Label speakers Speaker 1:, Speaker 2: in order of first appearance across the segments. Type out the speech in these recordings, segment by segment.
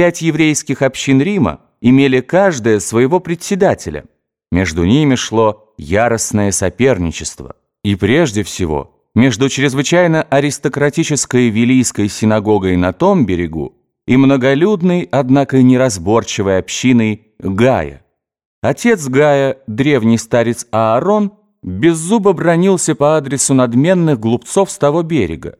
Speaker 1: Пять еврейских общин Рима имели каждая своего председателя. Между ними шло яростное соперничество. И прежде всего между чрезвычайно аристократической Вилийской синагогой на том берегу и многолюдной, однако неразборчивой общиной Гая. Отец Гая, древний старец Аарон, беззубо бронился по адресу надменных глупцов с того берега.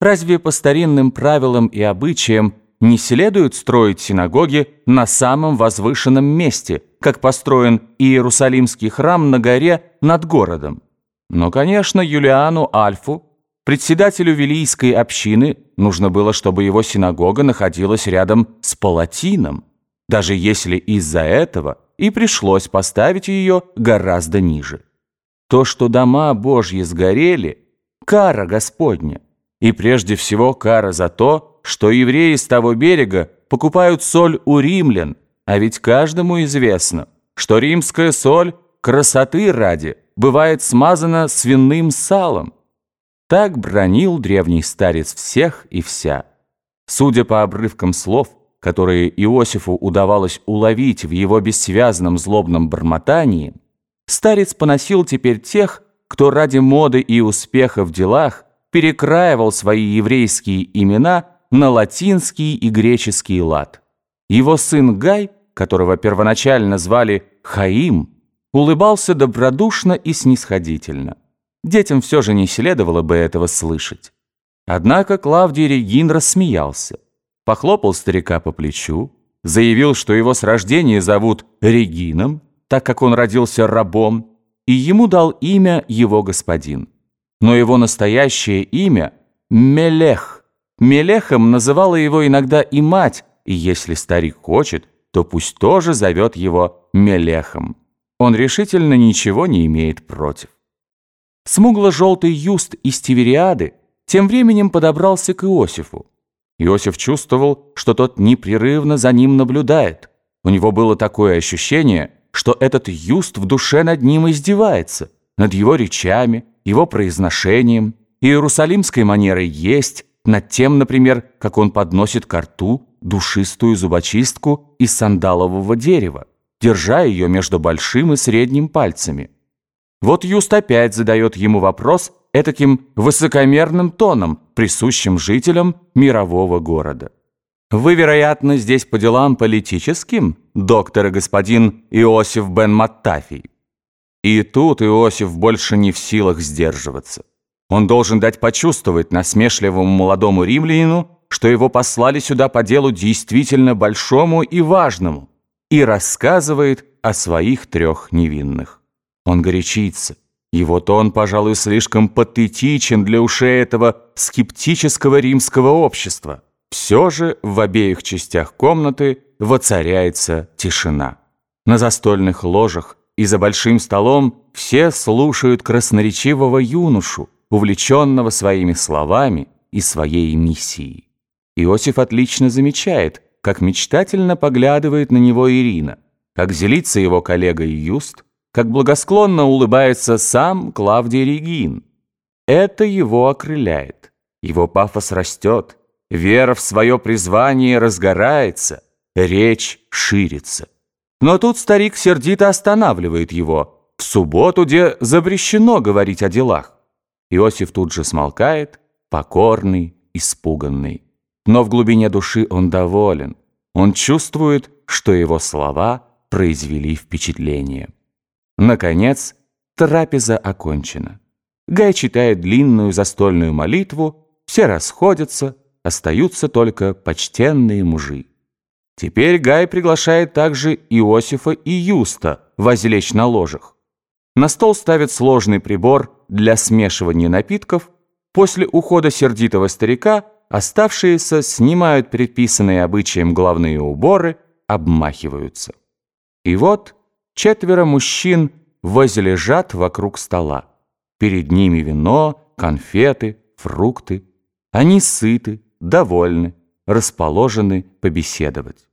Speaker 1: Разве по старинным правилам и обычаям не следует строить синагоги на самом возвышенном месте, как построен Иерусалимский храм на горе над городом? Но, конечно, Юлиану Альфу, председателю Вилийской общины, нужно было, чтобы его синагога находилась рядом с Палатином, даже если из-за этого и пришлось поставить ее гораздо ниже. То, что дома Божьи сгорели, кара Господня, и прежде всего кара за то, что евреи с того берега покупают соль у римлян, а ведь каждому известно, что римская соль красоты ради бывает смазана свиным салом. Так бронил древний старец всех и вся. Судя по обрывкам слов, которые Иосифу удавалось уловить в его бессвязном злобном бормотании, старец поносил теперь тех, кто ради моды и успеха в делах перекраивал свои еврейские имена на латинский и греческий лад. Его сын Гай, которого первоначально звали Хаим, улыбался добродушно и снисходительно. Детям все же не следовало бы этого слышать. Однако Клавдий Регин рассмеялся, похлопал старика по плечу, заявил, что его с рождения зовут Регином, так как он родился рабом, и ему дал имя его господин. Но его настоящее имя – Мелех. Мелехом называла его иногда и мать, и если старик хочет, то пусть тоже зовет его Мелехом. Он решительно ничего не имеет против. Смугло-желтый юст из Тивериады тем временем подобрался к Иосифу. Иосиф чувствовал, что тот непрерывно за ним наблюдает. У него было такое ощущение, что этот юст в душе над ним издевается, над его речами, его произношением, иерусалимской манерой есть, над тем, например, как он подносит ко рту душистую зубочистку из сандалового дерева держа ее между большим и средним пальцами. Вот Юст опять задает ему вопрос этаким высокомерным тоном, присущим жителям мирового города. «Вы, вероятно, здесь по делам политическим, доктор и господин Иосиф бен Маттафий?» И тут Иосиф больше не в силах сдерживаться. Он должен дать почувствовать насмешливому молодому римлянину, что его послали сюда по делу действительно большому и важному – и рассказывает о своих трех невинных. Он горячится. Его тон, пожалуй, слишком патетичен для ушей этого скептического римского общества. Все же в обеих частях комнаты воцаряется тишина. На застольных ложах и за большим столом все слушают красноречивого юношу, увлеченного своими словами и своей миссией. Иосиф отлично замечает, как мечтательно поглядывает на него Ирина, как зелится его коллега Юст, как благосклонно улыбается сам Клавдий Регин. Это его окрыляет, его пафос растет, вера в свое призвание разгорается, речь ширится. Но тут старик сердито останавливает его, в субботу, где запрещено говорить о делах. Иосиф тут же смолкает, покорный, испуганный. Но в глубине души он доволен. Он чувствует, что его слова произвели впечатление. Наконец, трапеза окончена. Гай читает длинную застольную молитву, все расходятся, остаются только почтенные мужи. Теперь Гай приглашает также Иосифа и Юста возлечь на ложах. На стол ставят сложный прибор для смешивания напитков. После ухода сердитого старика – Оставшиеся снимают предписанные обычаем головные уборы, обмахиваются. И вот четверо мужчин возлежат вокруг стола. Перед ними вино, конфеты, фрукты. Они сыты, довольны, расположены побеседовать.